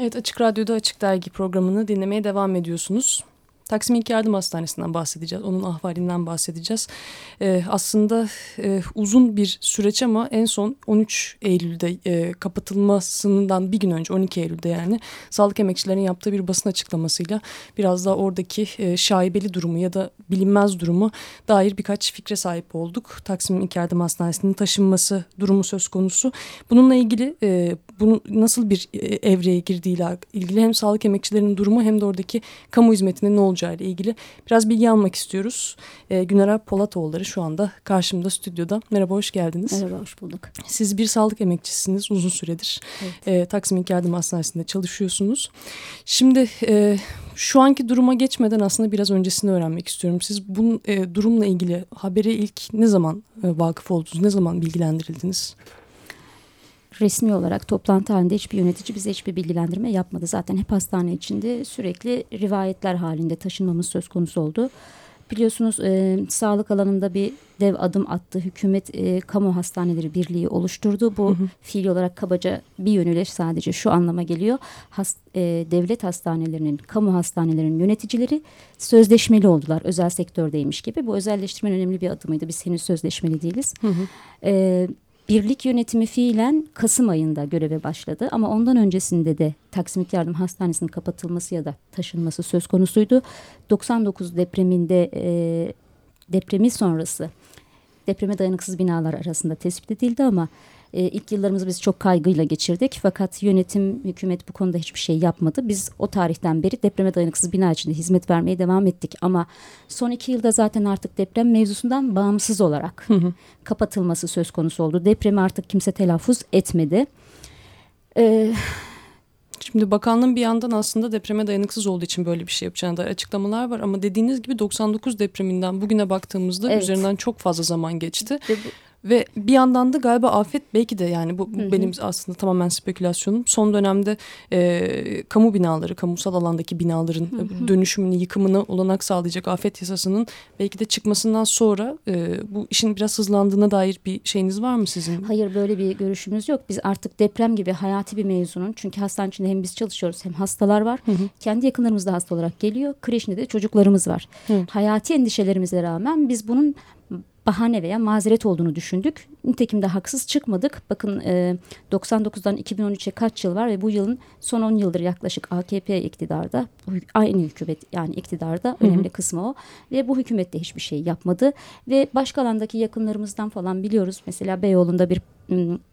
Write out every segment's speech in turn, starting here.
Evet Açık Radyo'da Açık Dergi programını dinlemeye devam ediyorsunuz. Taksim İlk Yardım Hastanesi'nden bahsedeceğiz. Onun ahvalinden bahsedeceğiz. Ee, aslında e, uzun bir süreç ama en son 13 Eylül'de e, kapatılmasından bir gün önce 12 Eylül'de yani sağlık emekçilerinin yaptığı bir basın açıklamasıyla biraz da oradaki e, şaibeli durumu ya da bilinmez durumu dair birkaç fikre sahip olduk. Taksim İlk Yardım Hastanesi'nin taşınması durumu söz konusu. Bununla ilgili e, bunun nasıl bir e, evreye girdiğiyle ilgili hem sağlık emekçilerinin durumu hem de oradaki kamu hizmetinde ne olacağı ile ilgili biraz bilgi almak istiyoruz. E, Güner Polatoğulları şu anda karşımda stüdyoda. Merhaba, hoş geldiniz. Merhaba, hoş bulduk. Siz bir sağlık emekçisiniz uzun süredir. Evet. E, Taksim İlk Yardım Hastanesi'nde çalışıyorsunuz. Şimdi e, şu anki duruma geçmeden aslında biraz öncesini öğrenmek istiyorum. Siz bu e, durumla ilgili habere ilk ne zaman e, vakıf oldunuz, ne zaman bilgilendirildiniz? Resmi olarak toplantı halinde hiçbir yönetici bize hiçbir bilgilendirme yapmadı. Zaten hep hastane içinde sürekli rivayetler halinde taşınmamız söz konusu oldu. Biliyorsunuz e, sağlık alanında bir dev adım attı. Hükümet e, kamu hastaneleri birliği oluşturdu. Bu hı hı. fiil olarak kabaca bir yönüyle sadece şu anlama geliyor. Has, e, devlet hastanelerinin, kamu hastanelerinin yöneticileri sözleşmeli oldular. Özel sektördeymiş gibi. Bu özelleştirme önemli bir adımıydı. Biz henüz sözleşmeli değiliz. Hı hı. E, Birlik yönetimi fiilen Kasım ayında göreve başladı ama ondan öncesinde de Taksim Yardım Hastanesi'nin kapatılması ya da taşınması söz konusuydu. 99 depreminde e, depremi sonrası depreme dayanıksız binalar arasında tespit edildi ama e, ilk yıllarımızı biz çok kaygıyla geçirdik. Fakat yönetim, hükümet bu konuda hiçbir şey yapmadı. Biz o tarihten beri depreme dayanıksız bina içinde hizmet vermeye devam ettik. Ama son iki yılda zaten artık deprem mevzusundan bağımsız olarak kapatılması söz konusu oldu. Depremi artık kimse telaffuz etmedi. Ee, Şimdi bakanlığın bir yandan aslında depreme dayanıksız olduğu için böyle bir şey yapacağına dair açıklamalar var. Ama dediğiniz gibi 99 depreminden bugüne baktığımızda evet. üzerinden çok fazla zaman geçti. Ve bu, ve bir yandan da galiba afet belki de yani bu, bu hı hı. benim aslında tamamen spekülasyonum. Son dönemde e, kamu binaları, kamusal alandaki binaların hı hı. dönüşümünü, yıkımını olanak sağlayacak afet yasasının belki de çıkmasından sonra e, bu işin biraz hızlandığına dair bir şeyiniz var mı sizin? Hayır böyle bir görüşümüz yok. Biz artık deprem gibi hayati bir mevzunun çünkü hastane içinde hem biz çalışıyoruz hem hastalar var. Hı hı. Kendi yakınlarımız da hasta olarak geliyor. Kreşinde de çocuklarımız var. Hı. Hayati endişelerimize rağmen biz bunun bahane veya mazeret olduğunu düşündük. Nitekim de haksız çıkmadık. Bakın e, 99'dan 2013'e kaç yıl var ve bu yılın son 10 yıldır yaklaşık AKP iktidarda. Aynı hükümet yani iktidarda Hı -hı. önemli kısmı o. Ve bu hükümet de hiçbir şey yapmadı. Ve başka alandaki yakınlarımızdan falan biliyoruz. Mesela Beyoğlu'nda bir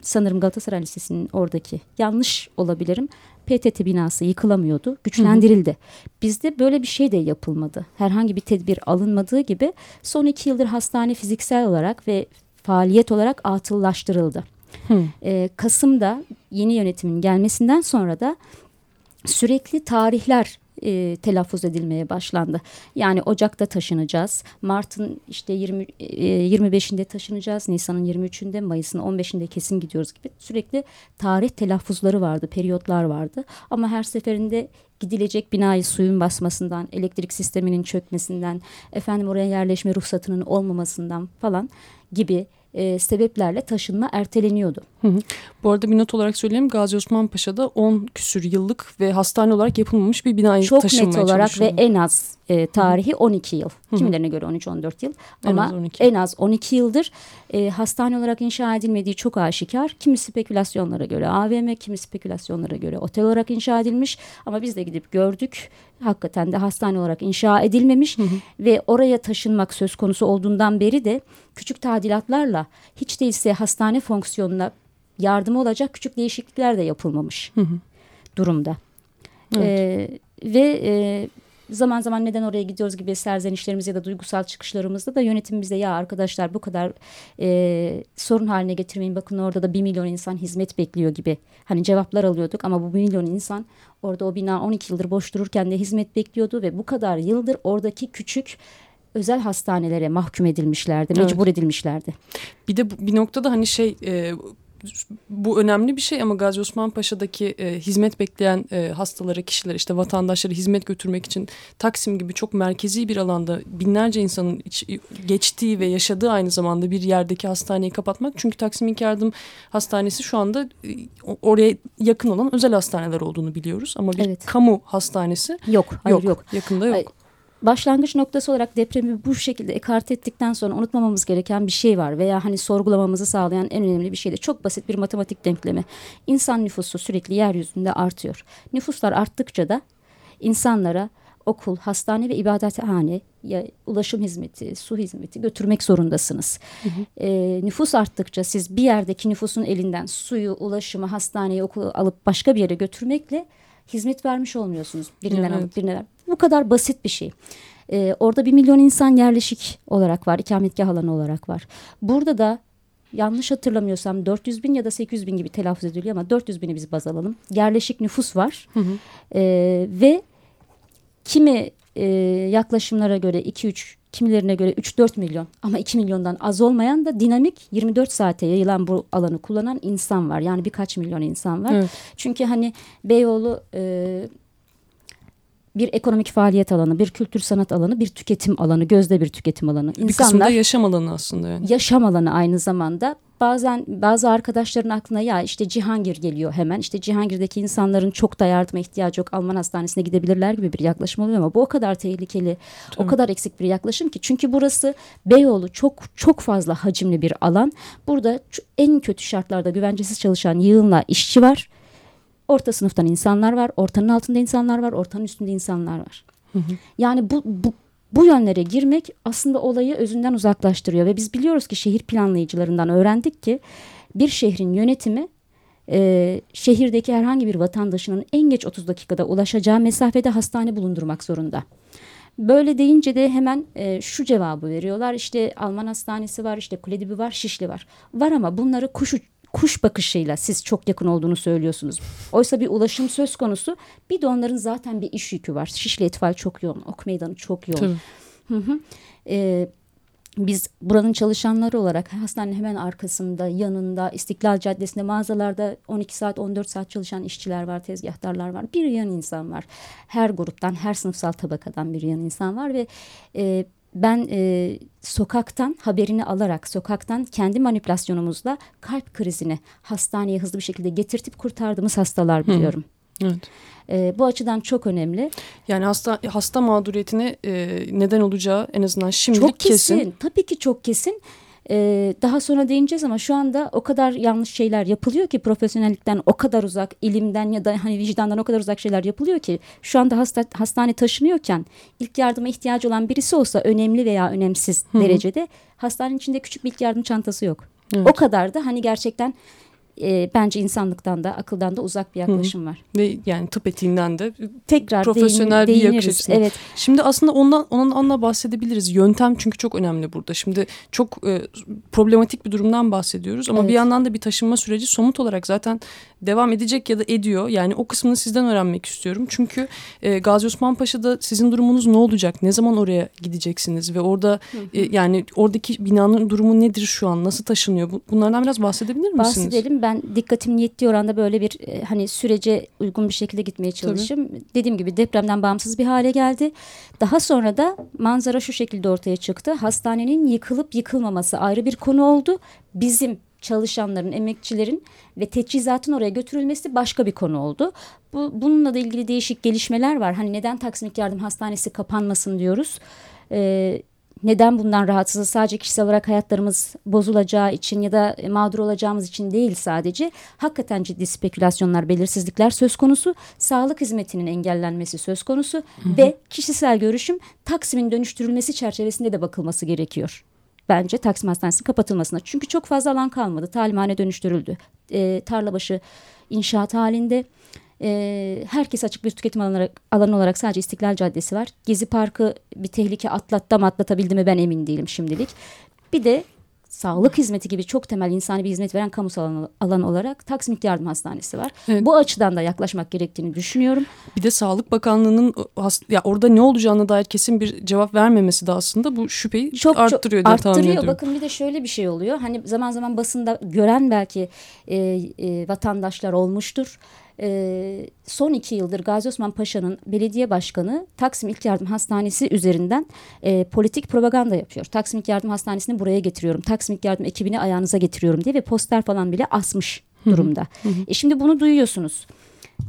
sanırım Galatasaray Lisesi'nin oradaki yanlış olabilirim. PTT binası yıkılamıyordu, güçlendirildi. Hı hı. Bizde böyle bir şey de yapılmadı. Herhangi bir tedbir alınmadığı gibi son iki yıldır hastane fiziksel olarak ve faaliyet olarak atıllaştırıldı. Hı. Ee, Kasım'da yeni yönetimin gelmesinden sonra da sürekli tarihler e, telaffuz edilmeye başlandı. Yani Ocak'ta taşınacağız. Mart'ın işte 20 e, 25'inde taşınacağız. Nisan'ın 23'ünde, Mayıs'ın 15'inde kesin gidiyoruz gibi sürekli tarih telaffuzları vardı, periyotlar vardı. Ama her seferinde gidilecek binayı suyun basmasından, elektrik sisteminin çökmesinden, efendim oraya yerleşme ruhsatının olmamasından falan gibi e, sebeplerle taşınma erteleniyordu. Hı hı. Bu arada bir not olarak söyleyeyim Gazi Osman Paşa'da 10 küsür yıllık ve hastane olarak yapılmamış bir binayı Çok taşınmaya Çok net olarak ve en az e, tarihi 12 yıl. Hı hı. Kimilerine göre 13-14 yıl en ama az en az 12 yıldır e, hastane olarak inşa edilmediği çok aşikar. Kimi spekülasyonlara göre AVM, kimi spekülasyonlara göre otel olarak inşa edilmiş ama biz de gidip gördük. Hakikaten de hastane olarak inşa edilmemiş hı hı. ve oraya taşınmak söz konusu olduğundan beri de küçük tadilatlarla hiç değilse hastane fonksiyonuna yardım olacak küçük değişiklikler de yapılmamış hı hı. durumda. Evet. Ee, ve e, zaman zaman neden oraya gidiyoruz gibi serzenişlerimiz ya da duygusal çıkışlarımızda da yönetim bize ya arkadaşlar bu kadar e, sorun haline getirmeyin bakın orada da bir milyon insan hizmet bekliyor gibi hani cevaplar alıyorduk ama bu bir milyon insan orada o bina 12 yıldır boş dururken de hizmet bekliyordu ve bu kadar yıldır oradaki küçük özel hastanelere mahkum edilmişlerdi, mecbur evet. edilmişlerdi. Bir de bir noktada hani şey e, bu önemli bir şey ama Gazi Osman Paşa'daki e, hizmet bekleyen e, hastalara, kişilere işte vatandaşlara hizmet götürmek için Taksim gibi çok merkezi bir alanda binlerce insanın iç, geçtiği ve yaşadığı aynı zamanda bir yerdeki hastaneyi kapatmak. Çünkü Taksim İlk Yardım Hastanesi şu anda e, oraya yakın olan özel hastaneler olduğunu biliyoruz ama bir evet. kamu hastanesi yok. Hayır, yok. yok. Yakında yok. Başlangıç noktası olarak depremi bu şekilde ekart ettikten sonra unutmamamız gereken bir şey var veya hani sorgulamamızı sağlayan en önemli bir şey de çok basit bir matematik denklemi. İnsan nüfusu sürekli yeryüzünde artıyor. Nüfuslar arttıkça da insanlara okul, hastane ve ibadethane, ya ulaşım hizmeti, su hizmeti götürmek zorundasınız. Hı hı. E, nüfus arttıkça siz bir yerdeki nüfusun elinden suyu, ulaşımı, hastaneyi, okulu alıp başka bir yere götürmekle hizmet vermiş olmuyorsunuz. Birinden evet. alıp birine Bu kadar basit bir şey. Ee, orada bir milyon insan yerleşik olarak var, ikametgah alanı olarak var. Burada da yanlış hatırlamıyorsam 400 bin ya da 800 bin gibi telaffuz ediliyor ama 400 bini biz baz alalım. Yerleşik nüfus var hı hı. Ee, ve kimi e, yaklaşımlara göre 2-3 kimilerine göre 3-4 milyon ama 2 milyondan az olmayan da dinamik 24 saate yayılan bu alanı kullanan insan var. Yani birkaç milyon insan var. Evet. Çünkü hani Beyoğlu e, bir ekonomik faaliyet alanı, bir kültür sanat alanı, bir tüketim alanı, gözde bir tüketim alanı. İnsanlar, bir yaşam alanı aslında yani. Yaşam alanı aynı zamanda bazen bazı arkadaşların aklına ya işte Cihangir geliyor hemen. İşte Cihangir'deki insanların çok da yardıma ihtiyacı yok. Alman hastanesine gidebilirler gibi bir yaklaşım oluyor ama bu o kadar tehlikeli, Tabii. o kadar eksik bir yaklaşım ki. Çünkü burası Beyoğlu çok çok fazla hacimli bir alan. Burada en kötü şartlarda güvencesiz çalışan yığınla işçi var. Orta sınıftan insanlar var, ortanın altında insanlar var, ortanın üstünde insanlar var. Hı hı. Yani bu, bu bu yönlere girmek aslında olayı özünden uzaklaştırıyor ve biz biliyoruz ki şehir planlayıcılarından öğrendik ki bir şehrin yönetimi e, şehirdeki herhangi bir vatandaşının en geç 30 dakikada ulaşacağı mesafede hastane bulundurmak zorunda. Böyle deyince de hemen e, şu cevabı veriyorlar işte Alman hastanesi var işte Kuledibi var Şişli var. Var ama bunları kuş kuş bakışıyla siz çok yakın olduğunu söylüyorsunuz. Oysa bir ulaşım söz konusu. Bir de onların zaten bir iş yükü var. Şişli Etfal çok yoğun. Ok Meydanı çok yoğun. Tabii. Hı hı. Ee, biz buranın çalışanları olarak hastanenin hemen arkasında, yanında, İstiklal Caddesi'nde mağazalarda 12 saat, 14 saat çalışan işçiler var, tezgahtarlar var. Bir yan insan var. Her gruptan, her sınıfsal tabakadan bir yan insan var ve e, ben e, sokaktan haberini alarak sokaktan kendi manipülasyonumuzla kalp krizini hastaneye hızlı bir şekilde getirtip kurtardığımız hastalar biliyorum. Hı. Evet. E, bu açıdan çok önemli. Yani hasta hasta mağduriyetine e, neden olacağı en azından şimdilik çok kesin. kesin. Tabii ki çok kesin. Ee, daha sonra değineceğiz ama şu anda o kadar yanlış şeyler yapılıyor ki profesyonellikten o kadar uzak, ilimden ya da hani vicdandan o kadar uzak şeyler yapılıyor ki şu anda hasta, hastane taşınıyorken ilk yardıma ihtiyacı olan birisi olsa önemli veya önemsiz Hı -hı. derecede hastanenin içinde küçük bir ilk yardım çantası yok. Evet. O kadar da hani gerçekten e, bence insanlıktan da akıldan da uzak bir yaklaşım Hı. var. Ve yani tıp etiğinden de tekrar profesyonel değin, bir yakış açısından. Evet. Şimdi aslında ondan ondan onunla bahsedebiliriz. Yöntem çünkü çok önemli burada. Şimdi çok e, problematik bir durumdan bahsediyoruz ama evet. bir yandan da bir taşınma süreci somut olarak zaten devam edecek ya da ediyor. Yani o kısmını sizden öğrenmek istiyorum. Çünkü e, Gazi Osman Paşa'da sizin durumunuz ne olacak? Ne zaman oraya gideceksiniz ve orada E, yani oradaki binanın durumu nedir şu an? Nasıl taşınıyor? Bunlardan biraz bahsedebilir misiniz? Bahsedelim. Ben dikkatimin yettiği oranda böyle bir e, hani sürece uygun bir şekilde gitmeye çalışayım. Tabii. Dediğim gibi depremden bağımsız bir hale geldi. Daha sonra da manzara şu şekilde ortaya çıktı. Hastanenin yıkılıp yıkılmaması ayrı bir konu oldu. Bizim çalışanların, emekçilerin ve teçhizatın oraya götürülmesi başka bir konu oldu. Bu, bununla da ilgili değişik gelişmeler var. Hani neden Taksim İlk Yardım Hastanesi kapanmasın diyoruz. Ee, neden bundan rahatsızız? Sadece kişisel olarak hayatlarımız bozulacağı için ya da mağdur olacağımız için değil sadece. Hakikaten ciddi spekülasyonlar, belirsizlikler söz konusu. Sağlık hizmetinin engellenmesi söz konusu. Hı hı. Ve kişisel görüşüm Taksim'in dönüştürülmesi çerçevesinde de bakılması gerekiyor bence Taksim Hastanesi'nin kapatılmasına. Çünkü çok fazla alan kalmadı. Talimhane dönüştürüldü. E, tarlabaşı inşaat halinde. E, herkes açık bir tüketim alanı olarak, alanı olarak sadece İstiklal Caddesi var. Gezi Parkı bir tehlike atlattı mı atlatabildi mi ben emin değilim şimdilik. Bir de sağlık hizmeti gibi çok temel insani bir hizmet veren kamusal alan, alan olarak Taksim İlk Yardım Hastanesi var. Evet. Bu açıdan da yaklaşmak gerektiğini düşünüyorum. Bir de Sağlık Bakanlığı'nın ya orada ne olacağına dair kesin bir cevap vermemesi de aslında bu şüpheyi çok arttırıyor çok diye arttırıyor. Bakın bir de şöyle bir şey oluyor. Hani zaman zaman basında gören belki e, e, vatandaşlar olmuştur e, son iki yıldır Gazi Osman Paşa'nın belediye başkanı Taksim İlk Yardım Hastanesi üzerinden e, politik propaganda yapıyor. Taksim İlk Yardım Hastanesi'ni buraya getiriyorum. Taksim İlk Yardım ekibini ayağınıza getiriyorum diye ve poster falan bile asmış durumda. Hı hı. E, şimdi bunu duyuyorsunuz.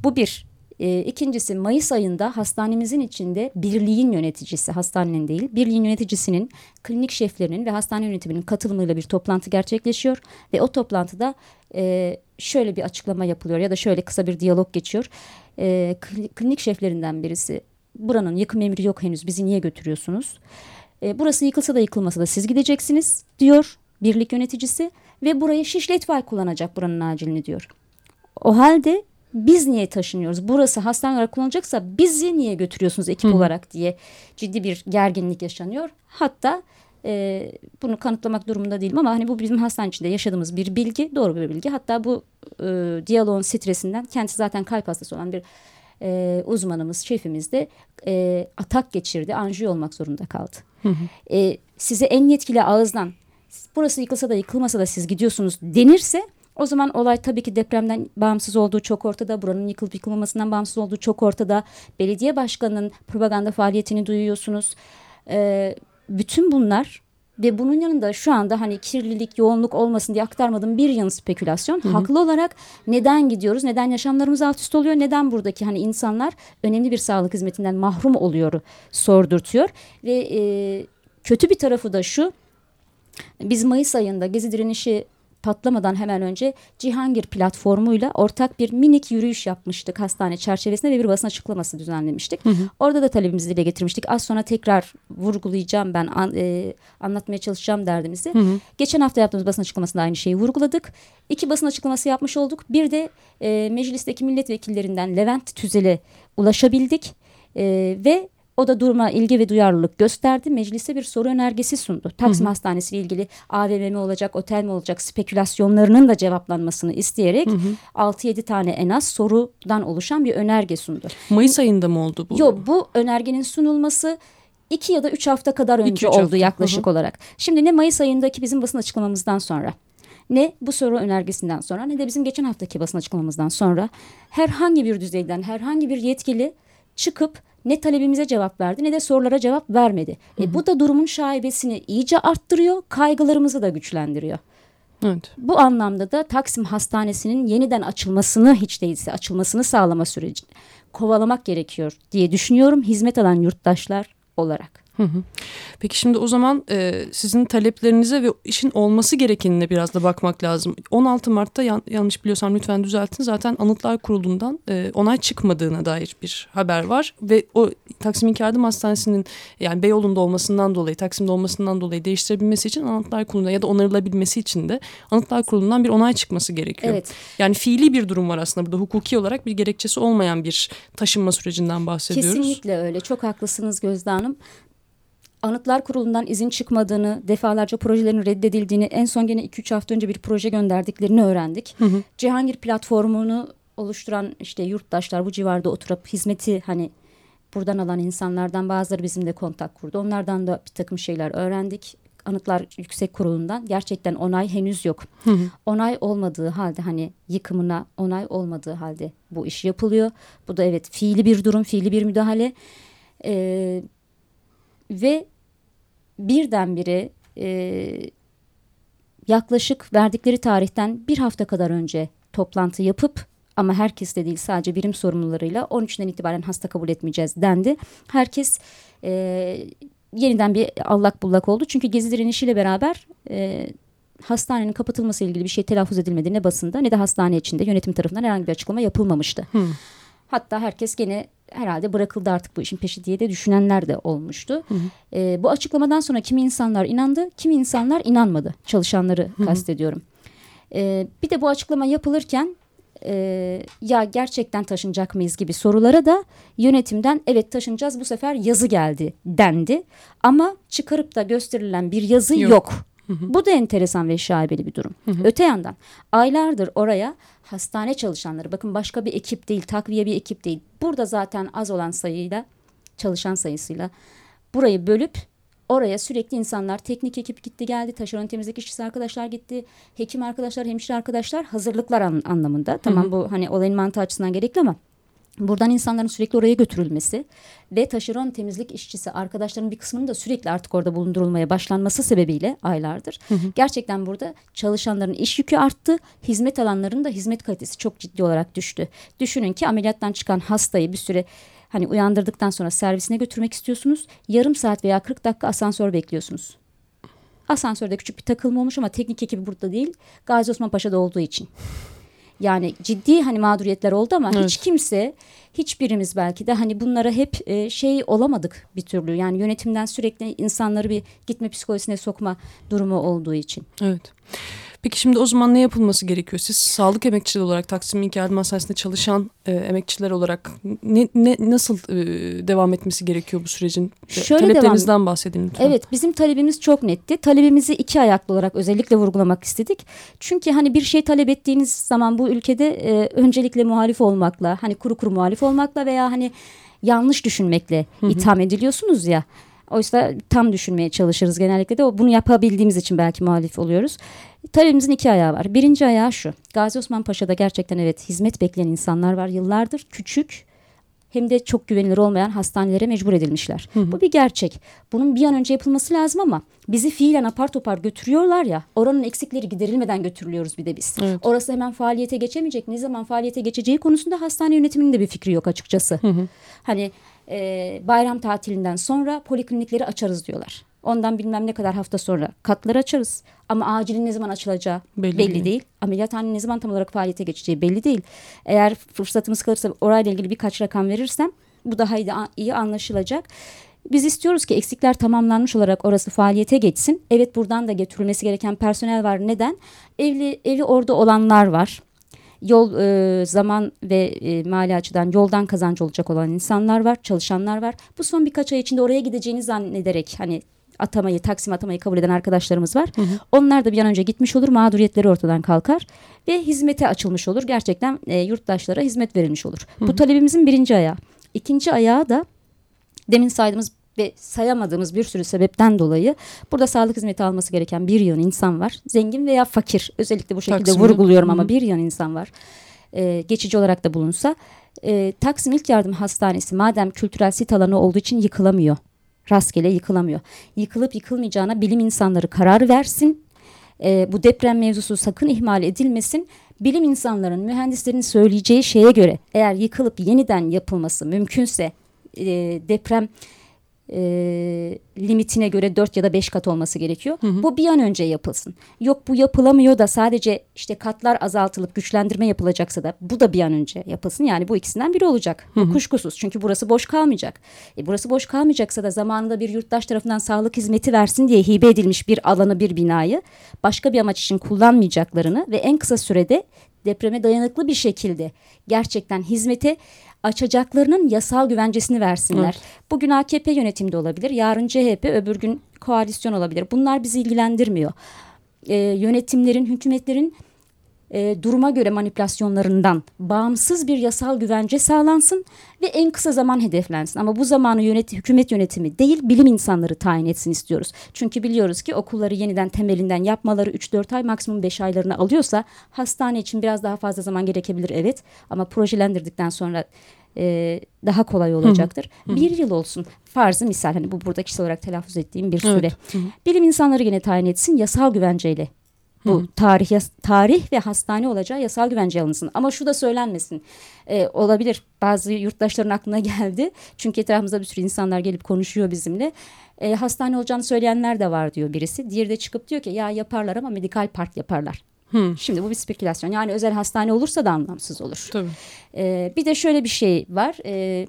Bu bir. E, ikincisi Mayıs ayında hastanemizin içinde birliğin yöneticisi, hastanenin değil, birliğin yöneticisinin, klinik şeflerinin ve hastane yönetiminin katılımıyla bir toplantı gerçekleşiyor. Ve o toplantıda e, şöyle bir açıklama yapılıyor ya da şöyle kısa bir diyalog geçiyor. E, klinik şeflerinden birisi buranın yıkım emri yok henüz bizi niye götürüyorsunuz? E, burası yıkılsa da yıkılmasa da siz gideceksiniz diyor birlik yöneticisi ve burayı Şişli kullanacak buranın acilini diyor. O halde biz niye taşınıyoruz? Burası hastane olarak kullanılacaksa bizi niye götürüyorsunuz ekip Hı. olarak diye ciddi bir gerginlik yaşanıyor. Hatta e, bunu kanıtlamak durumunda değilim ama hani bu bizim hastane içinde yaşadığımız bir bilgi, doğru bir bilgi. Hatta bu e, diyaloğun stresinden kendisi zaten kalp hastası olan bir e, uzmanımız, şefimiz de e, atak geçirdi, anjiyo olmak zorunda kaldı. Hı hı. E, size en yetkili ağızdan burası yıkılsa da yıkılmasa da siz gidiyorsunuz denirse o zaman olay tabii ki depremden bağımsız olduğu çok ortada. Buranın yıkılıp yıkılmamasından bağımsız olduğu çok ortada. Belediye başkanının propaganda faaliyetini duyuyorsunuz. Ee, bütün bunlar ve bunun yanında şu anda hani kirlilik, yoğunluk olmasın diye aktarmadığım bir yan spekülasyon. Hı hı. Haklı olarak neden gidiyoruz, neden yaşamlarımız alt üst oluyor, neden buradaki hani insanlar önemli bir sağlık hizmetinden mahrum oluyor sordurtuyor. Ve e, kötü bir tarafı da şu, biz Mayıs ayında Gezi Direnişi patlamadan hemen önce Cihangir platformuyla ortak bir minik yürüyüş yapmıştık hastane çerçevesinde ve bir basın açıklaması düzenlemiştik. Hı hı. Orada da talebimizi dile getirmiştik. Az sonra tekrar vurgulayacağım ben an, e, anlatmaya çalışacağım derdimizi. Hı hı. Geçen hafta yaptığımız basın açıklamasında aynı şeyi vurguladık. İki basın açıklaması yapmış olduk. Bir de e, meclisteki milletvekillerinden Levent Tüzel'e ulaşabildik. E, ve o da duruma ilgi ve duyarlılık gösterdi. Meclise bir soru önergesi sundu. Taksim Hastanesi ile ilgili AVM mi olacak, otel mi olacak spekülasyonlarının da cevaplanmasını isteyerek 6-7 tane en az sorudan oluşan bir önerge sundu. Mayıs ayında mı oldu bu? Yok bu önergenin sunulması iki ya da üç hafta kadar önce iki, oldu hafta. yaklaşık hı hı. olarak. Şimdi ne Mayıs ayındaki bizim basın açıklamamızdan sonra ne bu soru önergesinden sonra ne de bizim geçen haftaki basın açıklamamızdan sonra herhangi bir düzeyden herhangi bir yetkili çıkıp ne talebimize cevap verdi ne de sorulara cevap vermedi. Hı hı. E, bu da durumun şaibesini iyice arttırıyor, kaygılarımızı da güçlendiriyor. Evet. Bu anlamda da Taksim Hastanesi'nin yeniden açılmasını hiç değilse açılmasını sağlama sürecini kovalamak gerekiyor diye düşünüyorum hizmet alan yurttaşlar olarak. Hı hı. Peki şimdi o zaman e, sizin taleplerinize ve işin olması gerekenine biraz da bakmak lazım. 16 Mart'ta yan, yanlış biliyorsam lütfen düzeltin. Zaten Anıtlar Kurulu'ndan e, onay çıkmadığına dair bir haber var. Ve o Taksim İlk Yardım Hastanesi'nin yani Beyoğlu'nda olmasından dolayı, Taksim'de olmasından dolayı değiştirebilmesi için Anıtlar Kurulu'na ya da onarılabilmesi için de Anıtlar Kurulu'ndan bir onay çıkması gerekiyor. Evet. Yani fiili bir durum var aslında burada hukuki olarak bir gerekçesi olmayan bir taşınma sürecinden bahsediyoruz. Kesinlikle öyle. Çok haklısınız Gözde Hanım. Anıtlar Kurulu'ndan izin çıkmadığını, defalarca projelerin reddedildiğini, en son gene 2-3 hafta önce bir proje gönderdiklerini öğrendik. Hı hı. Cihangir platformunu oluşturan işte yurttaşlar bu civarda oturup hizmeti hani buradan alan insanlardan bazıları bizimle kontak kurdu. Onlardan da bir takım şeyler öğrendik. Anıtlar Yüksek Kurulu'ndan gerçekten onay henüz yok. Hı hı. Onay olmadığı halde hani yıkımına onay olmadığı halde bu iş yapılıyor. Bu da evet fiili bir durum, fiili bir müdahale. Ee, ve birdenbire e, yaklaşık verdikleri tarihten bir hafta kadar önce toplantı yapıp ama herkes de değil sadece birim sorumlularıyla 13'ten itibaren hasta kabul etmeyeceğiz dendi. Herkes e, yeniden bir allak bullak oldu. Çünkü gezi direnişiyle beraber e, hastanenin kapatılması ilgili bir şey telaffuz edilmedi ne basında ne de hastane içinde yönetim tarafından herhangi bir açıklama yapılmamıştı. Hmm. Hatta herkes gene herhalde bırakıldı artık bu işin peşi diye de düşünenler de olmuştu. Hı hı. E, bu açıklamadan sonra kimi insanlar inandı, kimi insanlar inanmadı. Çalışanları hı hı. kastediyorum. E, bir de bu açıklama yapılırken e, ya gerçekten taşınacak mıyız gibi sorulara da yönetimden evet taşınacağız bu sefer yazı geldi dendi. Ama çıkarıp da gösterilen bir yazı yok. yok. Hı hı. Bu da enteresan ve şaibeli bir durum. Hı hı. Öte yandan aylardır oraya hastane çalışanları bakın başka bir ekip değil takviye bir ekip değil. Burada zaten az olan sayıyla çalışan sayısıyla burayı bölüp oraya sürekli insanlar teknik ekip gitti geldi taşeron temizlik işçisi arkadaşlar gitti hekim arkadaşlar hemşire arkadaşlar hazırlıklar an, anlamında tamam hı hı. bu hani olayın mantığı açısından gerekli ama Buradan insanların sürekli oraya götürülmesi ve taşeron temizlik işçisi arkadaşların bir kısmının da sürekli artık orada bulundurulmaya başlanması sebebiyle aylardır. Hı hı. Gerçekten burada çalışanların iş yükü arttı. Hizmet alanlarının da hizmet kalitesi çok ciddi olarak düştü. Düşünün ki ameliyattan çıkan hastayı bir süre hani uyandırdıktan sonra servisine götürmek istiyorsunuz. Yarım saat veya 40 dakika asansör bekliyorsunuz. Asansörde küçük bir takılma olmuş ama teknik ekibi burada değil. Gazi Osman Paşa'da olduğu için. Yani ciddi hani mağduriyetler oldu ama evet. hiç kimse hiçbirimiz belki de hani bunlara hep e, şey olamadık bir türlü. Yani yönetimden sürekli insanları bir gitme psikolojisine sokma durumu olduğu için. Evet. Peki şimdi o zaman ne yapılması gerekiyor? Siz sağlık emekçileri olarak Taksim İlk Yardım Hastanesi'nde çalışan e, emekçiler olarak ne, ne nasıl e, devam etmesi gerekiyor bu sürecin? Şöyle Taleplerinizden devam. bahsedin lütfen. Evet bizim talebimiz çok netti. Talebimizi iki ayaklı olarak özellikle vurgulamak istedik. Çünkü hani bir şey talep ettiğiniz zaman bu ülkede e, öncelikle muhalif olmakla hani kuru kuru muhalif olmakla veya hani yanlış düşünmekle hı hı. itham ediliyorsunuz ya. Oysa tam düşünmeye çalışırız genellikle de bunu yapabildiğimiz için belki muhalif oluyoruz. Talebimizin iki ayağı var. Birinci ayağı şu. Gazi Osman Paşa'da gerçekten evet hizmet bekleyen insanlar var. Yıllardır küçük hem de çok güvenilir olmayan hastanelere mecbur edilmişler. Hı hı. Bu bir gerçek. Bunun bir an önce yapılması lazım ama bizi fiilen apar topar götürüyorlar ya oranın eksikleri giderilmeden götürülüyoruz bir de biz. Evet. Orası hemen faaliyete geçemeyecek. Ne zaman faaliyete geçeceği konusunda hastane yönetiminin de bir fikri yok açıkçası. Hı hı. Hani e, bayram tatilinden sonra poliklinikleri açarız diyorlar. Ondan bilmem ne kadar hafta sonra katları açarız. Ama acilin ne zaman açılacağı belli, belli değil. değil. Ameliyathane ne zaman tam olarak faaliyete geçeceği belli değil. Eğer fırsatımız kalırsa orayla ilgili birkaç rakam verirsem bu daha iyi, iyi anlaşılacak. Biz istiyoruz ki eksikler tamamlanmış olarak orası faaliyete geçsin. Evet buradan da götürülmesi gereken personel var. Neden? Evli evi orada olanlar var yol e, zaman ve e, mali açıdan yoldan kazancı olacak olan insanlar var, çalışanlar var. Bu son birkaç ay içinde oraya gideceğini zannederek hani atamayı, taksim atamayı kabul eden arkadaşlarımız var. Hı hı. Onlar da bir an önce gitmiş olur, mağduriyetleri ortadan kalkar ve hizmete açılmış olur. Gerçekten e, yurttaşlara hizmet verilmiş olur. Hı hı. Bu talebimizin birinci ayağı. İkinci ayağı da demin saydığımız ve sayamadığımız bir sürü sebepten dolayı burada sağlık hizmeti alması gereken bir yığın insan var. Zengin veya fakir özellikle bu şekilde Taksim. vurguluyorum Hı. ama bir yığın insan var. Ee, geçici olarak da bulunsa. Ee, Taksim İlk Yardım Hastanesi madem kültürel sit alanı olduğu için yıkılamıyor. Rastgele yıkılamıyor. Yıkılıp yıkılmayacağına bilim insanları karar versin. Ee, bu deprem mevzusu sakın ihmal edilmesin bilim insanların, mühendislerin söyleyeceği şeye göre eğer yıkılıp yeniden yapılması mümkünse e, deprem e, limitine göre 4 ya da 5 kat olması gerekiyor. Hı hı. Bu bir an önce yapılsın. Yok bu yapılamıyor da sadece işte katlar azaltılıp güçlendirme yapılacaksa da bu da bir an önce yapılsın. Yani bu ikisinden biri olacak. Hı hı. Kuşkusuz çünkü burası boş kalmayacak. E, burası boş kalmayacaksa da zamanında bir yurttaş tarafından sağlık hizmeti versin diye hibe edilmiş bir alanı bir binayı başka bir amaç için kullanmayacaklarını ve en kısa sürede depreme dayanıklı bir şekilde gerçekten hizmete açacaklarının yasal güvencesini versinler. Evet. Bugün AKP yönetimde olabilir, yarın CHP, öbür gün koalisyon olabilir. Bunlar bizi ilgilendirmiyor. Ee, yönetimlerin, hükümetlerin e, duruma göre manipülasyonlarından bağımsız bir yasal güvence sağlansın ve en kısa zaman hedeflensin. Ama bu zamanı yönet hükümet yönetimi değil bilim insanları tayin etsin istiyoruz. Çünkü biliyoruz ki okulları yeniden temelinden yapmaları 3-4 ay maksimum 5 aylarını alıyorsa hastane için biraz daha fazla zaman gerekebilir evet. Ama projelendirdikten sonra e, daha kolay olacaktır. Hı hı. Bir yıl olsun farzı misal hani bu burada kişisel olarak telaffuz ettiğim bir süre. Evet. Hı hı. Bilim insanları yine tayin etsin yasal güvenceyle bu Hı. tarih tarih ve hastane olacağı yasal güvence alınsın. Ama şu da söylenmesin. Ee, olabilir bazı yurttaşların aklına geldi. Çünkü etrafımızda bir sürü insanlar gelip konuşuyor bizimle. Ee, hastane olacağını söyleyenler de var diyor birisi. Diğeri de çıkıp diyor ki ya yaparlar ama medikal park yaparlar. Hı. Şimdi bu bir spekülasyon. Yani özel hastane olursa da anlamsız olur. Tabii. Ee, bir de şöyle bir şey var. Ee,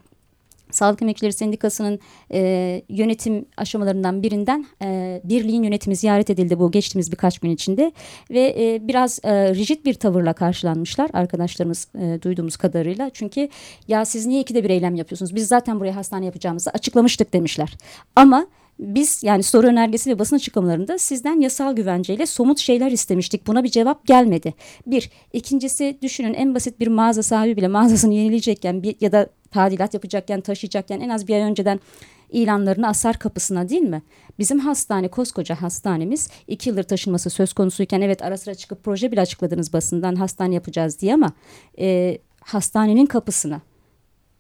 Sağlık Emekçileri Sendikası'nın e, yönetim aşamalarından birinden e, birliğin yönetimi ziyaret edildi bu geçtiğimiz birkaç gün içinde ve e, biraz e, rigid bir tavırla karşılanmışlar arkadaşlarımız e, duyduğumuz kadarıyla. Çünkü ya siz niye ikide bir eylem yapıyorsunuz? Biz zaten buraya hastane yapacağımızı açıklamıştık demişler. Ama biz yani soru önergesi ve basın açıklamalarında sizden yasal güvenceyle somut şeyler istemiştik. Buna bir cevap gelmedi. Bir. ikincisi düşünün en basit bir mağaza sahibi bile mağazasını yenileyecekken bir, ya da tadilat yapacakken taşıyacakken en az bir ay önceden ilanlarını asar kapısına değil mi? Bizim hastane koskoca hastanemiz iki yıldır taşınması söz konusuyken evet ara sıra çıkıp proje bile açıkladınız basından hastane yapacağız diye ama e, hastanenin kapısına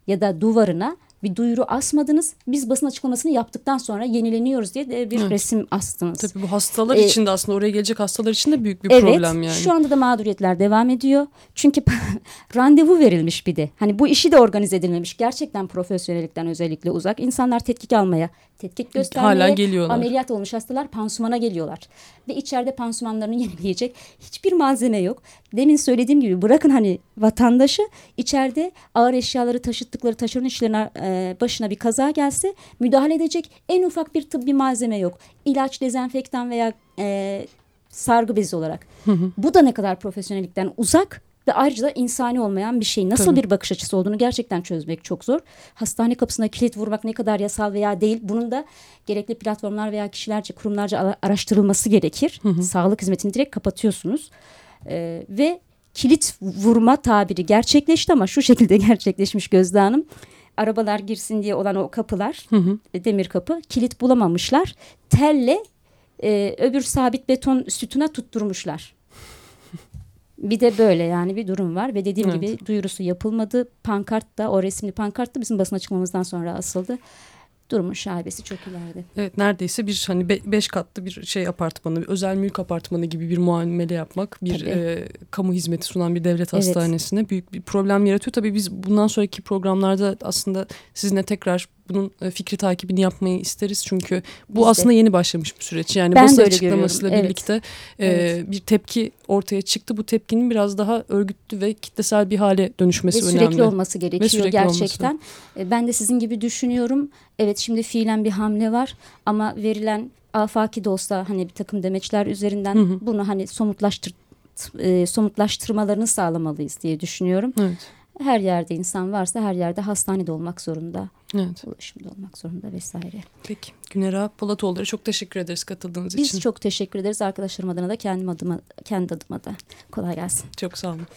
ya da duvarına bir duyuru asmadınız. Biz basın açıklamasını yaptıktan sonra yenileniyoruz diye de bir evet. resim astınız. Tabii bu hastalar ee, için de aslında oraya gelecek hastalar için de büyük bir evet, problem yani. şu anda da mağduriyetler devam ediyor. Çünkü randevu verilmiş bir de. Hani bu işi de organize edilmemiş. Gerçekten profesyonellikten özellikle uzak. İnsanlar tetkik almaya, tetkik göstermeye, Hala geliyorlar. ameliyat olmuş hastalar pansumana geliyorlar. Ve içeride pansumanlarını yenileyecek hiçbir malzeme yok. Demin söylediğim gibi bırakın hani vatandaşı içeride ağır eşyaları taşıttıkları taşeron işlerine e, başına bir kaza gelse müdahale edecek en ufak bir tıbbi malzeme yok. İlaç, dezenfektan veya e, sargı bezi olarak. Bu da ne kadar profesyonellikten uzak ve ayrıca da insani olmayan bir şey. Nasıl Tabii. bir bakış açısı olduğunu gerçekten çözmek çok zor. Hastane kapısına kilit vurmak ne kadar yasal veya değil bunun da gerekli platformlar veya kişilerce kurumlarca araştırılması gerekir. Hı hı. Sağlık hizmetini direkt kapatıyorsunuz. Ee, ve kilit vurma tabiri gerçekleşti ama şu şekilde gerçekleşmiş Gözde Hanım. Arabalar girsin diye olan o kapılar, hı hı. E, demir kapı kilit bulamamışlar. Telle e, öbür sabit beton sütuna tutturmuşlar. Bir de böyle yani bir durum var ve dediğim evet. gibi duyurusu yapılmadı. Pankart da o resimli pankart da bizim basın açıklamamızdan sonra asıldı durumun şaibesi çok ileride. Evet neredeyse bir hani be, beş katlı bir şey apartmanı, bir özel mülk apartmanı gibi bir muamele yapmak, bir e, kamu hizmeti sunan bir devlet evet. hastanesine büyük bir problem yaratıyor. Tabii biz bundan sonraki programlarda aslında sizinle tekrar bunun e, fikri takibini yapmayı isteriz. Çünkü bu Biz aslında yeni başlamış bir süreç. Yani ben basın açıklamasıyla evet. birlikte e, evet. bir tepki ortaya çıktı. Bu tepkinin biraz daha örgütlü ve kitlesel bir hale dönüşmesi ve önemli. Sürekli olması gerekiyor sürekli gerçekten. Olması. E, ben de sizin gibi düşünüyorum. Evet şimdi fiilen bir hamle var ama verilen afaki de olsa hani bir takım demeçler üzerinden hı hı. bunu hani somutlaştır e, somutlaştırmalarını sağlamalıyız diye düşünüyorum. Evet. Her yerde insan varsa her yerde hastanede olmak zorunda. Evet. Ulaşımda olmak zorunda vesaire. Peki. Günera Polatoğulları çok teşekkür ederiz katıldığınız Biz için. Biz çok teşekkür ederiz arkadaşlarım adına da kendim adıma, kendi adıma da. Kolay gelsin. Çok sağ olun.